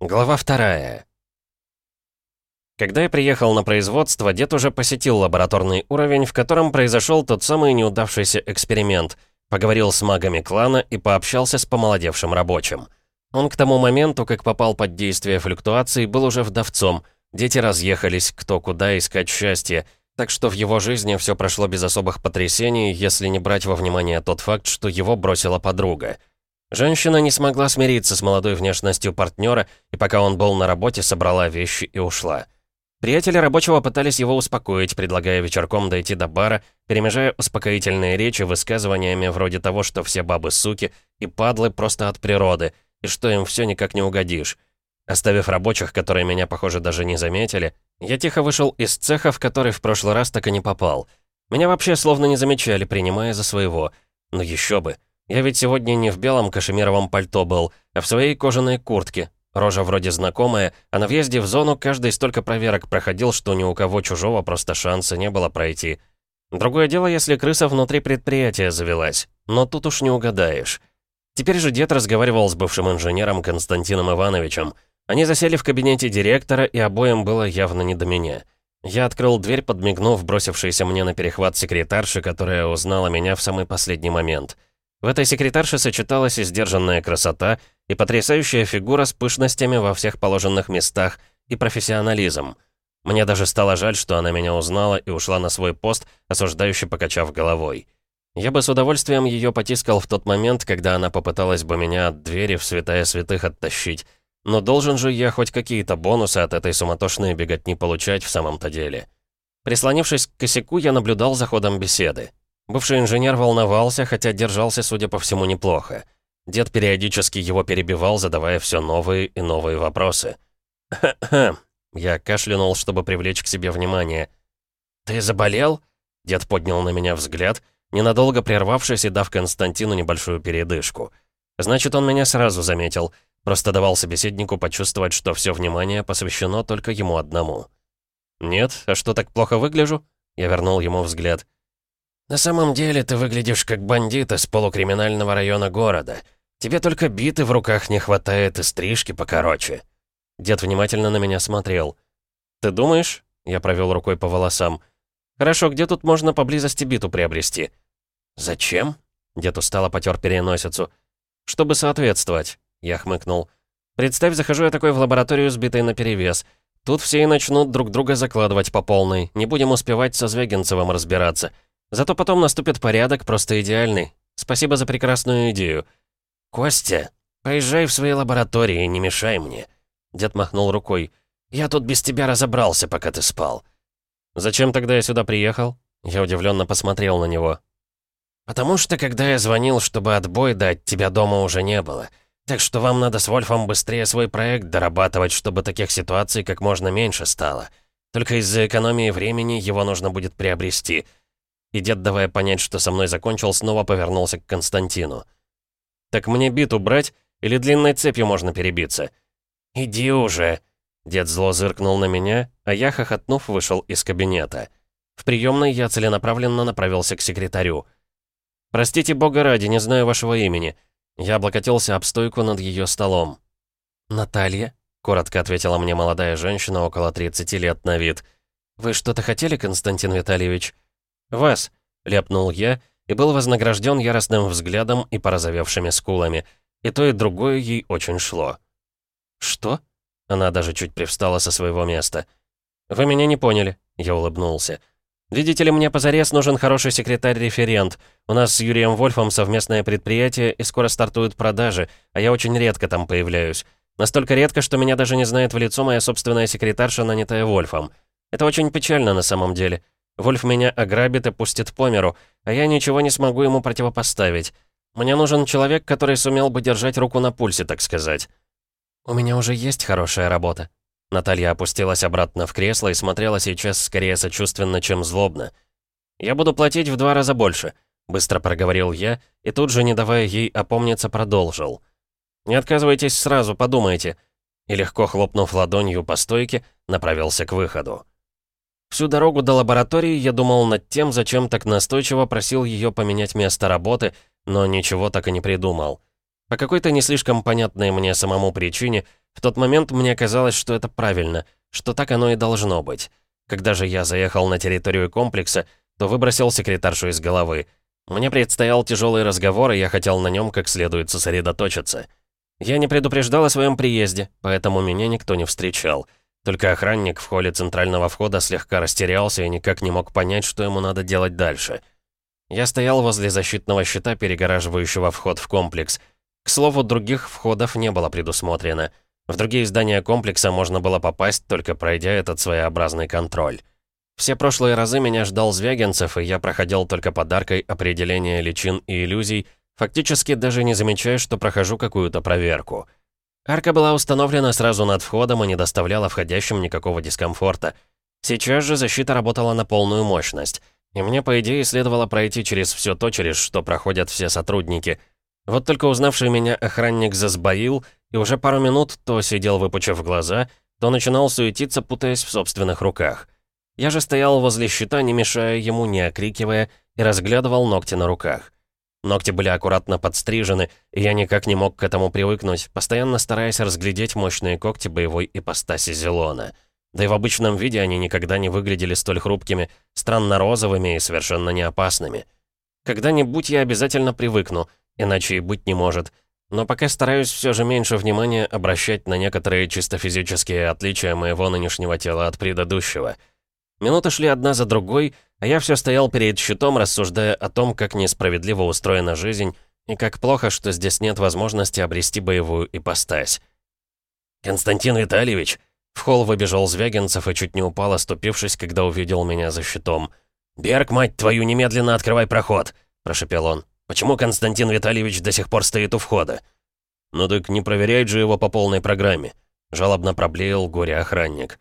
Глава вторая. Когда я приехал на производство, дед уже посетил лабораторный уровень, в котором произошел тот самый неудавшийся эксперимент, поговорил с магами клана и пообщался с помолодевшим рабочим. Он к тому моменту, как попал под действие флюктуаций, был уже вдовцом, дети разъехались кто куда искать счастье, так что в его жизни все прошло без особых потрясений, если не брать во внимание тот факт, что его бросила подруга — Женщина не смогла смириться с молодой внешностью партнера, и пока он был на работе, собрала вещи и ушла. Приятели рабочего пытались его успокоить, предлагая вечерком дойти до бара, перемежая успокоительные речи высказываниями вроде того, что все бабы суки и падлы просто от природы, и что им все никак не угодишь. Оставив рабочих, которые меня, похоже, даже не заметили, я тихо вышел из цеха, в который в прошлый раз так и не попал. Меня вообще словно не замечали, принимая за своего. Но еще бы. Я ведь сегодня не в белом кашемировом пальто был, а в своей кожаной куртке. Рожа вроде знакомая, а на въезде в зону каждый столько проверок проходил, что ни у кого чужого просто шанса не было пройти. Другое дело, если крыса внутри предприятия завелась. Но тут уж не угадаешь. Теперь же дед разговаривал с бывшим инженером Константином Ивановичем. Они засели в кабинете директора, и обоим было явно не до меня. Я открыл дверь, подмигнув бросившейся мне на перехват секретарши, которая узнала меня в самый последний момент — в этой секретарше сочеталась и сдержанная красота, и потрясающая фигура с пышностями во всех положенных местах, и профессионализм. Мне даже стало жаль, что она меня узнала и ушла на свой пост, осуждающе покачав головой. Я бы с удовольствием ее потискал в тот момент, когда она попыталась бы меня от двери в святая святых оттащить. Но должен же я хоть какие-то бонусы от этой суматошной беготни получать в самом-то деле. Прислонившись к косяку, я наблюдал за ходом беседы. Бывший инженер волновался, хотя держался, судя по всему, неплохо. Дед периодически его перебивал, задавая все новые и новые вопросы. «Хм-хм», я кашлянул, чтобы привлечь к себе внимание. «Ты заболел?» Дед поднял на меня взгляд, ненадолго прервавшись и дав Константину небольшую передышку. Значит, он меня сразу заметил, просто давал собеседнику почувствовать, что все внимание посвящено только ему одному. «Нет, а что, так плохо выгляжу?» Я вернул ему взгляд. «На самом деле ты выглядишь как бандит из полукриминального района города. Тебе только биты в руках не хватает и стрижки покороче». Дед внимательно на меня смотрел. «Ты думаешь?» Я провел рукой по волосам. «Хорошо, где тут можно поблизости биту приобрести?» «Зачем?» Дед устало потер переносицу. «Чтобы соответствовать», — я хмыкнул. «Представь, захожу я такой в лабораторию с битой наперевес. Тут все и начнут друг друга закладывать по полной. Не будем успевать со Звягинцевым разбираться. Зато потом наступит порядок, просто идеальный. Спасибо за прекрасную идею. «Костя, поезжай в свои лаборатории, не мешай мне». Дед махнул рукой. «Я тут без тебя разобрался, пока ты спал». «Зачем тогда я сюда приехал?» Я удивленно посмотрел на него. «Потому что, когда я звонил, чтобы отбой дать, тебя дома уже не было. Так что вам надо с Вольфом быстрее свой проект дорабатывать, чтобы таких ситуаций как можно меньше стало. Только из-за экономии времени его нужно будет приобрести. И дед, давая понять, что со мной закончил, снова повернулся к Константину. «Так мне биту брать или длинной цепью можно перебиться?» «Иди уже!» Дед зло зыркнул на меня, а я, хохотнув, вышел из кабинета. В приемной я целенаправленно направился к секретарю. «Простите бога ради, не знаю вашего имени». Я облокотился об стойку над ее столом. «Наталья?» — коротко ответила мне молодая женщина около 30 лет на вид. «Вы что-то хотели, Константин Витальевич?» «Вас!» — ляпнул я и был вознагражден яростным взглядом и порозовевшими скулами. И то, и другое ей очень шло. «Что?» Она даже чуть привстала со своего места. «Вы меня не поняли», — я улыбнулся. «Видите ли, мне позарез нужен хороший секретарь-референт. У нас с Юрием Вольфом совместное предприятие, и скоро стартуют продажи, а я очень редко там появляюсь. Настолько редко, что меня даже не знает в лицо моя собственная секретарша, нанятая Вольфом. Это очень печально на самом деле. Вольф меня ограбит и пустит по миру, а я ничего не смогу ему противопоставить. Мне нужен человек, который сумел бы держать руку на пульсе, так сказать. У меня уже есть хорошая работа. Наталья опустилась обратно в кресло и смотрела сейчас скорее сочувственно, чем злобно. «Я буду платить в два раза больше», — быстро проговорил я, и тут же, не давая ей опомниться, продолжил. «Не отказывайтесь сразу, подумайте». И легко хлопнув ладонью по стойке, направился к выходу. Всю дорогу до лаборатории я думал над тем, зачем так настойчиво просил ее поменять место работы, но ничего так и не придумал. По какой-то не слишком понятной мне самому причине, В тот момент мне казалось, что это правильно, что так оно и должно быть. Когда же я заехал на территорию комплекса, то выбросил секретаршу из головы. Мне предстоял тяжелый разговор, и я хотел на нем как следует сосредоточиться. Я не предупреждал о своем приезде, поэтому меня никто не встречал. Только охранник в холле центрального входа слегка растерялся и никак не мог понять, что ему надо делать дальше. Я стоял возле защитного щита, перегораживающего вход в комплекс. К слову, других входов не было предусмотрено. В другие здания комплекса можно было попасть, только пройдя этот своеобразный контроль. Все прошлые разы меня ждал Звягинцев, и я проходил только подаркой определения личин и иллюзий, фактически даже не замечая, что прохожу какую-то проверку. Арка была установлена сразу над входом и не доставляла входящим никакого дискомфорта. Сейчас же защита работала на полную мощность, и мне, по идее, следовало пройти через все то, через что проходят все сотрудники. Вот только узнавший меня охранник засбоил, и уже пару минут то сидел выпучив глаза, то начинал суетиться, путаясь в собственных руках. Я же стоял возле щита, не мешая ему, не окрикивая, и разглядывал ногти на руках. Ногти были аккуратно подстрижены, и я никак не мог к этому привыкнуть, постоянно стараясь разглядеть мощные когти боевой ипостаси Зелона. Да и в обычном виде они никогда не выглядели столь хрупкими, странно розовыми и совершенно не опасными. Когда-нибудь я обязательно привыкну, иначе и быть не может. Но пока стараюсь все же меньше внимания обращать на некоторые чисто физические отличия моего нынешнего тела от предыдущего — Минуты шли одна за другой, а я все стоял перед щитом, рассуждая о том, как несправедливо устроена жизнь и как плохо, что здесь нет возможности обрести боевую ипостась. «Константин Витальевич!» В холл выбежал Звягинцев и чуть не упал, оступившись, когда увидел меня за щитом. «Берг, мать твою, немедленно открывай проход!» – прошепел он. «Почему Константин Витальевич до сих пор стоит у входа?» «Ну так не проверяет же его по полной программе», – жалобно проблеял горе-охранник.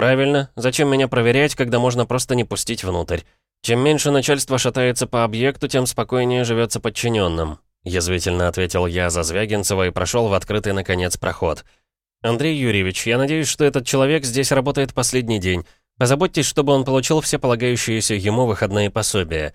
«Правильно. Зачем меня проверять, когда можно просто не пустить внутрь? Чем меньше начальство шатается по объекту, тем спокойнее живется подчиненным», — язвительно ответил я за Звягинцева и прошел в открытый, наконец, проход. «Андрей Юрьевич, я надеюсь, что этот человек здесь работает последний день. Позаботьтесь, чтобы он получил все полагающиеся ему выходные пособия.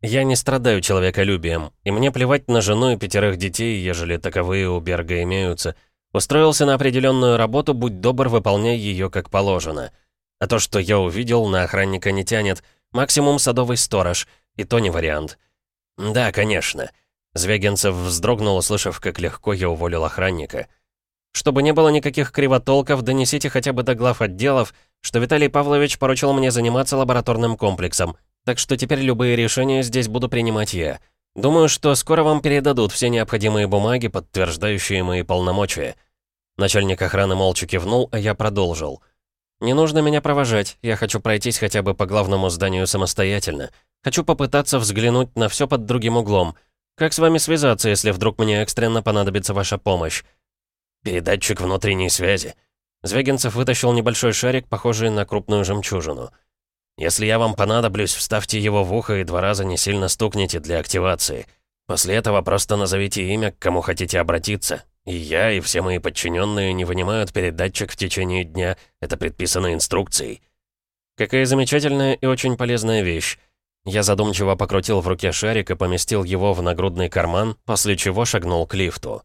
Я не страдаю человеколюбием, и мне плевать на жену и пятерых детей, ежели таковые у Берга имеются». Устроился на определенную работу, будь добр, выполняй ее как положено. А то, что я увидел, на охранника не тянет. Максимум садовый сторож, и то не вариант. Да, конечно. Звягинцев вздрогнул, услышав, как легко я уволил охранника. Чтобы не было никаких кривотолков, донесите хотя бы до глав отделов, что Виталий Павлович поручил мне заниматься лабораторным комплексом, так что теперь любые решения здесь буду принимать я. Думаю, что скоро вам передадут все необходимые бумаги, подтверждающие мои полномочия. Начальник охраны молча кивнул, а я продолжил. «Не нужно меня провожать, я хочу пройтись хотя бы по главному зданию самостоятельно. Хочу попытаться взглянуть на все под другим углом. Как с вами связаться, если вдруг мне экстренно понадобится ваша помощь?» «Передатчик внутренней связи». Звягинцев вытащил небольшой шарик, похожий на крупную жемчужину. «Если я вам понадоблюсь, вставьте его в ухо и два раза не сильно стукните для активации. После этого просто назовите имя, к кому хотите обратиться, и я, и все мои подчиненные не вынимают передатчик в течение дня. Это предписано инструкцией. Какая замечательная и очень полезная вещь. Я задумчиво покрутил в руке шарик и поместил его в нагрудный карман, после чего шагнул к лифту.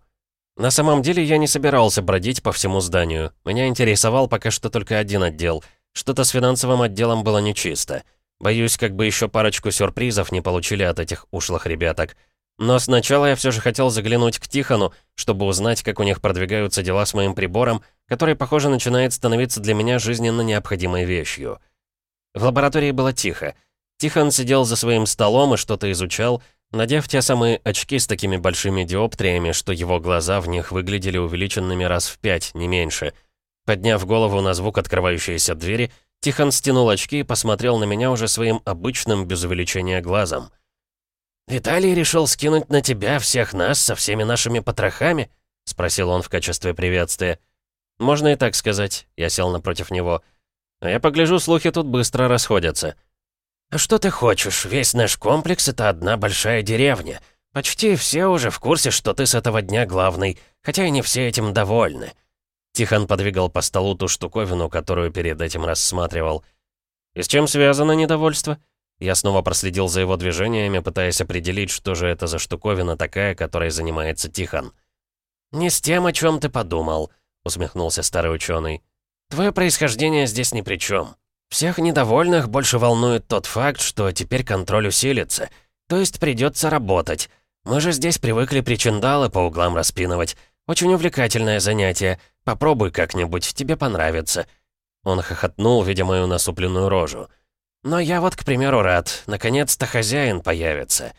На самом деле я не собирался бродить по всему зданию. Меня интересовал пока что только один отдел. Что-то с финансовым отделом было нечисто. Боюсь, как бы еще парочку сюрпризов не получили от этих ушлых ребяток. Но сначала я все же хотел заглянуть к Тихону, чтобы узнать, как у них продвигаются дела с моим прибором, который, похоже, начинает становиться для меня жизненно необходимой вещью. В лаборатории было тихо. Тихон сидел за своим столом и что-то изучал, надев те самые очки с такими большими диоптриями, что его глаза в них выглядели увеличенными раз в пять, не меньше. Подняв голову на звук открывающейся двери, Тихон стянул очки и посмотрел на меня уже своим обычным, без увеличения глазом. «Виталий решил скинуть на тебя всех нас со всеми нашими потрохами?» — спросил он в качестве приветствия. «Можно и так сказать», — я сел напротив него. «А я погляжу, слухи тут быстро расходятся». «А что ты хочешь? Весь наш комплекс — это одна большая деревня. Почти все уже в курсе, что ты с этого дня главный, хотя и не все этим довольны». Тихон подвигал по столу ту штуковину, которую перед этим рассматривал. «И с чем связано недовольство?» Я снова проследил за его движениями, пытаясь определить, что же это за штуковина такая, которой занимается Тихон. «Не с тем, о чем ты подумал. — усмехнулся старый ученый. «Твое происхождение здесь ни при чем. Всех недовольных больше волнует тот факт, что теперь контроль усилится. То есть придется работать. Мы же здесь привыкли причиндалы по углам распинывать. Очень увлекательное занятие. Попробуй как-нибудь, тебе понравится». Он хохотнул, видя мою насупленную рожу. «Но я вот, к примеру, рад. Наконец-то хозяин появится».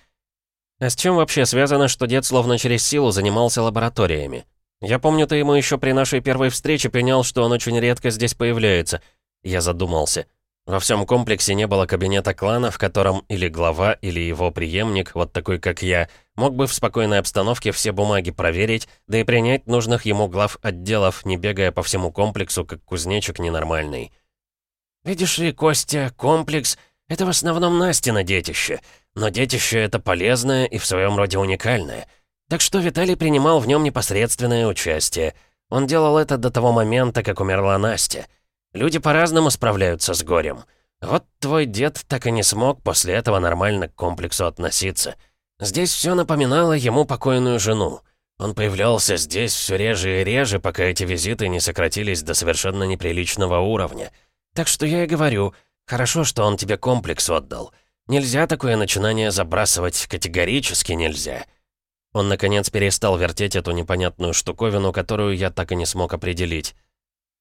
А с чем вообще связано, что дед словно через силу занимался лабораториями? Я помню, ты ему еще при нашей первой встрече пенял, что он очень редко здесь появляется. Я задумался. Во всем комплексе не было кабинета клана, в котором или глава, или его преемник, вот такой как я, мог бы в спокойной обстановке все бумаги проверить, да и принять нужных ему глав отделов, не бегая по всему комплексу, как кузнечик ненормальный. «Видишь ли, Костя, комплекс — это в основном Настина детище. Но детище это полезное и в своем роде уникальное. Так что Виталий принимал в нем непосредственное участие. Он делал это до того момента, как умерла Настя. Люди по-разному справляются с горем. Вот твой дед так и не смог после этого нормально к комплексу относиться. Здесь все напоминало ему покойную жену. Он появлялся здесь все реже и реже, пока эти визиты не сократились до совершенно неприличного уровня. Так что я и говорю, хорошо, что он тебе комплекс отдал. Нельзя такое начинание забрасывать, категорически нельзя. Он, наконец, перестал вертеть эту непонятную штуковину, которую я так и не смог определить.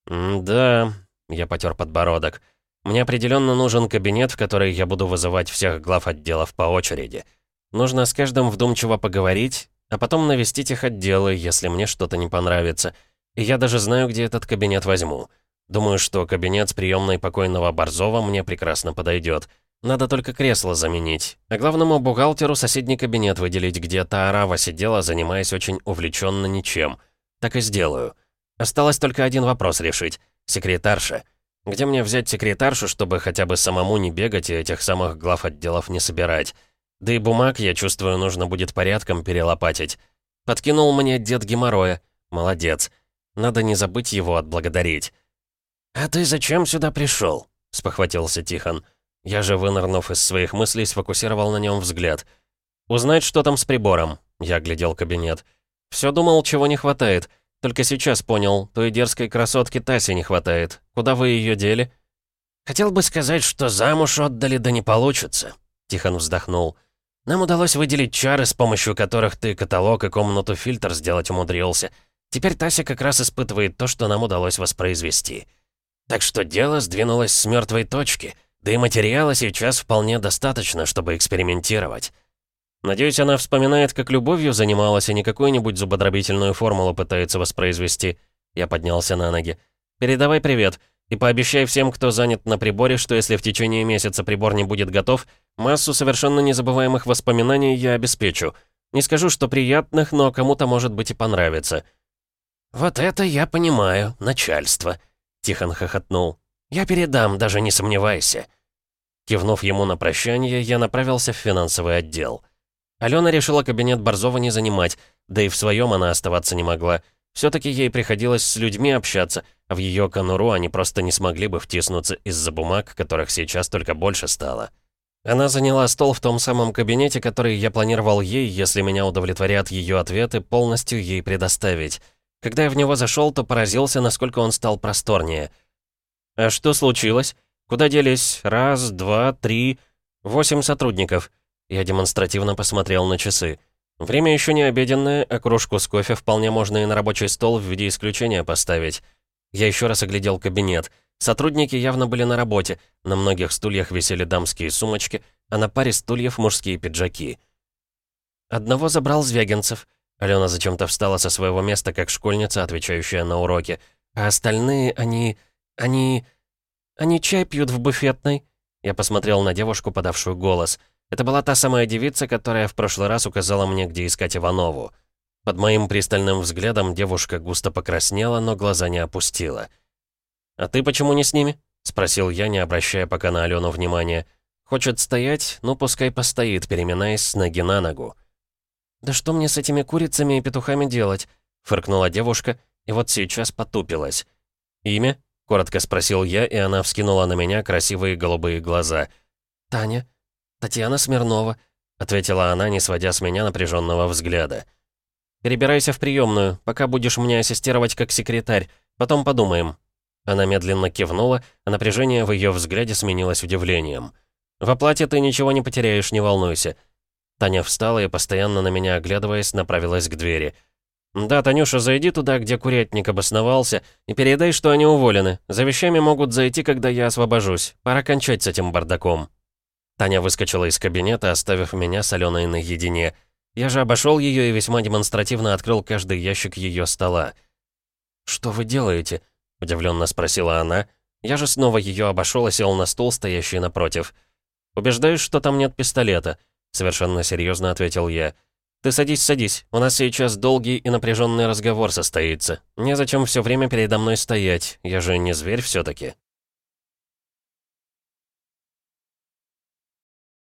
«Да», — я потер подбородок, — «мне определенно нужен кабинет, в который я буду вызывать всех глав отделов по очереди. Нужно с каждым вдумчиво поговорить, а потом навестить их отделы, если мне что-то не понравится. И я даже знаю, где этот кабинет возьму. Думаю, что кабинет с приемной покойного Борзова мне прекрасно подойдет. Надо только кресло заменить. А главному бухгалтеру соседний кабинет выделить, где та арава сидела, занимаясь очень увлеченно ничем. Так и сделаю. Осталось только один вопрос решить. Секретарша. Где мне взять секретаршу, чтобы хотя бы самому не бегать и этих самых глав отделов не собирать? Да и бумаг, я чувствую, нужно будет порядком перелопатить. Подкинул мне дед геморроя. Молодец. Надо не забыть его отблагодарить. «А ты зачем сюда пришел? спохватился Тихон. Я же, вынырнув из своих мыслей, сфокусировал на нем взгляд. «Узнать, что там с прибором?» Я глядел кабинет. Все думал, чего не хватает. Только сейчас понял, той дерзкой красотки Таси не хватает. Куда вы ее дели?» «Хотел бы сказать, что замуж отдали, да не получится», — Тихон вздохнул. «Нам удалось выделить чары, с помощью которых ты каталог и комнату-фильтр сделать умудрился. Теперь Тася как раз испытывает то, что нам удалось воспроизвести. Так что дело сдвинулось с мертвой точки». Да и материала сейчас вполне достаточно, чтобы экспериментировать. Надеюсь, она вспоминает, как любовью занималась, и не какую-нибудь зубодробительную формулу пытается воспроизвести. Я поднялся на ноги. «Передавай привет. И пообещай всем, кто занят на приборе, что если в течение месяца прибор не будет готов, массу совершенно незабываемых воспоминаний я обеспечу. Не скажу, что приятных, но кому-то, может быть, и понравится». «Вот это я понимаю, начальство», — Тихон хохотнул. «Я передам, даже не сомневайся». Кивнув ему на прощание, я направился в финансовый отдел. Алена решила кабинет Борзова не занимать, да и в своем она оставаться не могла. Все-таки ей приходилось с людьми общаться, а в ее конуру они просто не смогли бы втиснуться из-за бумаг, которых сейчас только больше стало. Она заняла стол в том самом кабинете, который я планировал ей, если меня удовлетворят ее ответы, полностью ей предоставить. Когда я в него зашел, то поразился, насколько он стал просторнее — «А что случилось? Куда делись? Раз, два, три, восемь сотрудников». Я демонстративно посмотрел на часы. Время еще не обеденное, а кружку с кофе вполне можно и на рабочий стол в виде исключения поставить. Я еще раз оглядел кабинет. Сотрудники явно были на работе. На многих стульях висели дамские сумочки, а на паре стульев мужские пиджаки. Одного забрал Звягинцев. Алена зачем-то встала со своего места, как школьница, отвечающая на уроки. А остальные, они... «Они... они чай пьют в буфетной?» Я посмотрел на девушку, подавшую голос. Это была та самая девица, которая в прошлый раз указала мне, где искать Иванову. Под моим пристальным взглядом девушка густо покраснела, но глаза не опустила. «А ты почему не с ними?» — спросил я, не обращая пока на Алену внимания. «Хочет стоять? Ну, пускай постоит, переминаясь с ноги на ногу». «Да что мне с этими курицами и петухами делать?» — фыркнула девушка, и вот сейчас потупилась. «Имя?» Коротко спросил я, и она вскинула на меня красивые голубые глаза. «Таня? Татьяна Смирнова», — ответила она, не сводя с меня напряженного взгляда. Перебирайся в приемную, пока будешь мне ассистировать как секретарь. Потом подумаем». Она медленно кивнула, а напряжение в ее взгляде сменилось удивлением. «В оплате ты ничего не потеряешь, не волнуйся». Таня встала и, постоянно на меня оглядываясь, направилась к двери. «Да, Танюша, зайди туда, где курятник обосновался, и передай, что они уволены. За вещами могут зайти, когда я освобожусь. Пора кончать с этим бардаком». Таня выскочила из кабинета, оставив меня с Аленой наедине. Я же обошел ее и весьма демонстративно открыл каждый ящик ее стола. «Что вы делаете?» — удивленно спросила она. Я же снова ее обошел и сел на стул, стоящий напротив. «Убеждаюсь, что там нет пистолета», — совершенно серьезно ответил я. «Ты садись, садись. У нас сейчас долгий и напряженный разговор состоится. Незачем все время передо мной стоять. Я же не зверь все таки